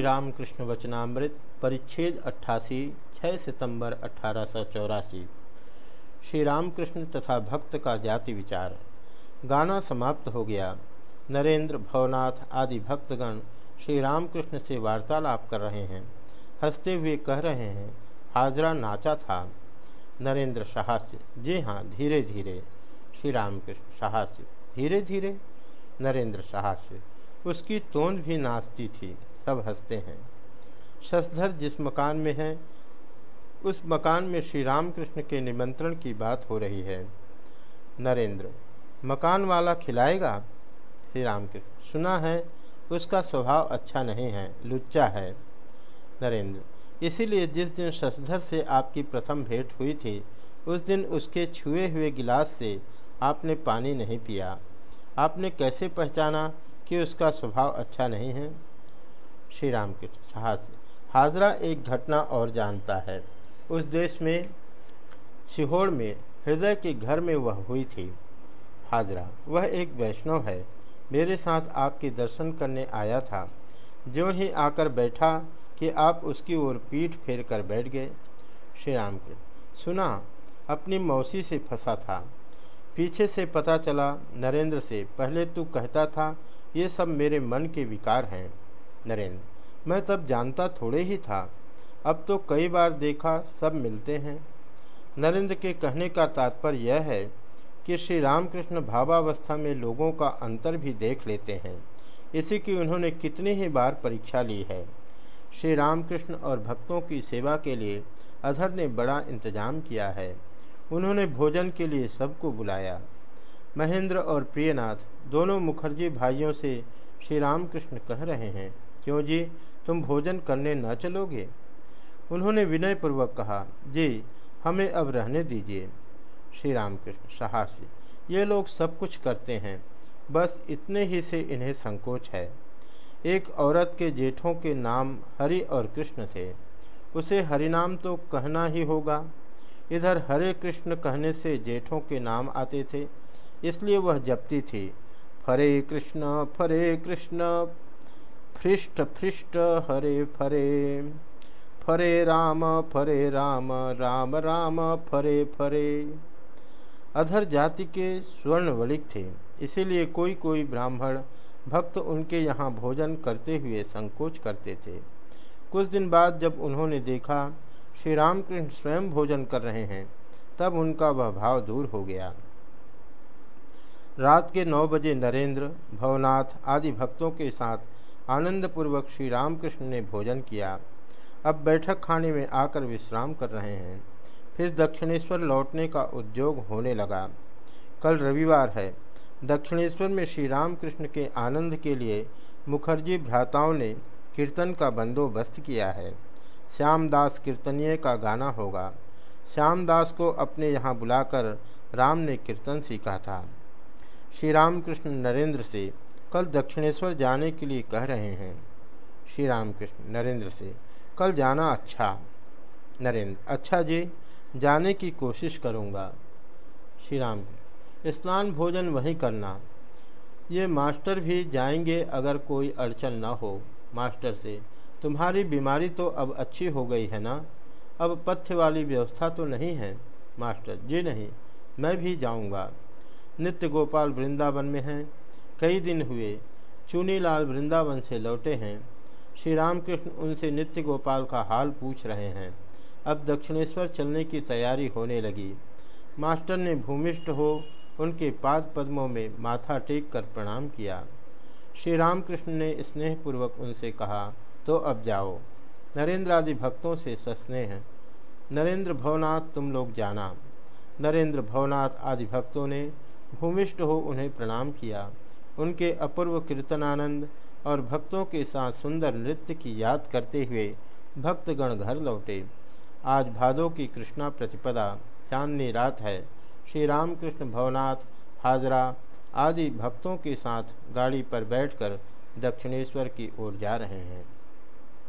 श्री रामकृष्ण वचनामृत, परिच्छेद 88 6 सितंबर अठारह सौ चौरासी। श्री रामकृष्ण तथा भक्त का जाति विचार। गाना समाप्त हो गया। नरेंद्र, भवनाथ आदि भक्तगण श्री रामकृष्ण से वार्तालाप कर रहे हैं। हँसते हुए कह रहे हैं, हाजरा नाचा था। नरेंद्र साहस्य, जी हाँ धीरे धीरे श्री रामकृष्ण साहस्य धीरे धीरे नरेंद्र साहस्य, उसकी तोंद भी नाचती थी। सब हँसते हैं। शशधर जिस मकान में है, उस मकान में श्री रामकृष्ण के निमंत्रण की बात हो रही है। नरेंद्र, मकान वाला खिलाएगा? श्री रामकृष्ण, सुना है, उसका स्वभाव अच्छा नहीं है, लुच्चा है। नरेंद्र, इसीलिए जिस दिन शशधर से आपकी प्रथम भेंट हुई थी, उस दिन उसके छुए हुए गिलास से आपने पानी नहीं पिया। आपने कैसे पहचाना कि उसका स्वभाव अच्छा नहीं है? श्री राम साहस हाजरा एक घटना और जानता है। उस देश में, सिहोर में, हृदय के घर में वह हुई थी। हाजरा, वह एक वैष्णव है। मेरे साथ आपके दर्शन करने आया था। जो ही आकर बैठा कि आप उसकी ओर पीठ फेर कर बैठ गए श्री राम के, सुना, अपनी मौसी से फंसा था। पीछे से पता चला, नरेंद्र से, पहले तू कहता था, ये सब मेरे मन के विकार हैं। नरेंद्र। मैं तब जानता थोड़े ही था। अब तो कई बार देखा सब मिलते हैं। नरेंद्र के कहने का तात्पर्य यह है कि श्री रामकृष्ण भावावस्था में लोगों का अंतर भी देख लेते हैं। इसी की उन्होंने कितनी ही बार परीक्षा ली है। श्री रामकृष्ण और भक्तों की सेवा के लिए अधर ने बड़ा इंतज़ाम किया है। उन्होंने भोजन के लिए सबको बुलाया। महेंद्र और प्रियनाथ, दोनों मुखर्जी भाइयों से श्री रामकृष्ण कह रहे हैं क्यों जी? तुम भोजन करने न चलोगे? उन्होंने विनयपूर्वक कहा, जी, हमें अब रहने दीजिए। श्री रामकृष्ण साहसी, ये लोग सब कुछ करते हैं, बस इतने ही से इन्हें संकोच है। एक औरत के जेठों के नाम हरि और कृष्ण थे, उसे हरिनाम तो कहना ही होगा। इधर हरे कृष्ण कहने से जेठों के नाम आते थे, इसलिए वह जपती थी हरे कृष्ण, फरे कृष्ण। फृष्ट फृष्ट हरे फरे। फरे राम फरे राम राम राम, फरे फरे। अधर जाति के स्वर्ण वलिक थे, इसीलिए कोई कोई ब्राह्मण भक्त उनके यहाँ भोजन करते हुए संकोच करते थे। कुछ दिन बाद जब उन्होंने देखा श्री रामकृष्ण स्वयं भोजन कर रहे हैं, तब उनका वह भाव दूर हो गया। रात के नौ बजे नरेंद्र, भवनाथ आदि भक्तों के साथ आनंदपूर्वक श्री रामकृष्ण ने भोजन किया। अब बैठक खाने में आकर विश्राम कर रहे हैं। फिर दक्षिणेश्वर लौटने का उद्योग होने लगा। कल रविवार है। दक्षिणेश्वर में श्री रामकृष्ण के आनंद के लिए मुखर्जी भ्राताओं ने कीर्तन का बंदोबस्त किया है। श्यामदास कीर्तनीय का गाना होगा। श्यामदास को अपने यहाँ बुलाकर राम ने कीर्तन सीखा था। श्री रामकृष्ण नरेंद्र से कल दक्षिणेश्वर जाने के लिए कह रहे हैं। श्री रामकृष्ण, नरेंद्र से, कल जाना अच्छा। नरेंद्र अच्छा जी, जाने की कोशिश करूँगा। श्री राम स्नान भोजन वहीं करना। ये मास्टर भी जाएँगे अगर कोई अड़चन न हो। मास्टर से, तुम्हारी बीमारी तो अब अच्छी हो गई है ना? अब पथ्य वाली व्यवस्था तो नहीं है। मास्टर, जी नहीं, मैं भी जाऊँगा। नित्य गोपाल वृंदावन में हैं। कई दिन हुए चूनीलाल वृंदावन से लौटे हैं। श्री रामकृष्ण उनसे नित्य गोपाल का हाल पूछ रहे हैं। अब दक्षिणेश्वर चलने की तैयारी होने लगी। मास्टर ने भूमिष्ठ हो उनके पाद पद्मों में माथा टेक कर प्रणाम किया। श्री रामकृष्ण ने स्नेहपूर्वक उनसे कहा तो अब जाओ। नरेंद्र आदि भक्तों से सस्नेह। नरेंद्र भवनाथ तुम लोग जाना। नरेंद्र भवनाथ आदि भक्तों ने भूमिष्ठ हो उन्हें प्रणाम किया। उनके अपूर्व कीर्तनानंद और भक्तों के साथ सुंदर नृत्य की याद करते हुए भक्तगण घर लौटे। आज भादों की कृष्णा प्रतिपदा, चांदनी रात है। श्री रामकृष्ण भवनाथ, हाजरा आदि भक्तों के साथ गाड़ी पर बैठकर दक्षिणेश्वर की ओर जा रहे हैं।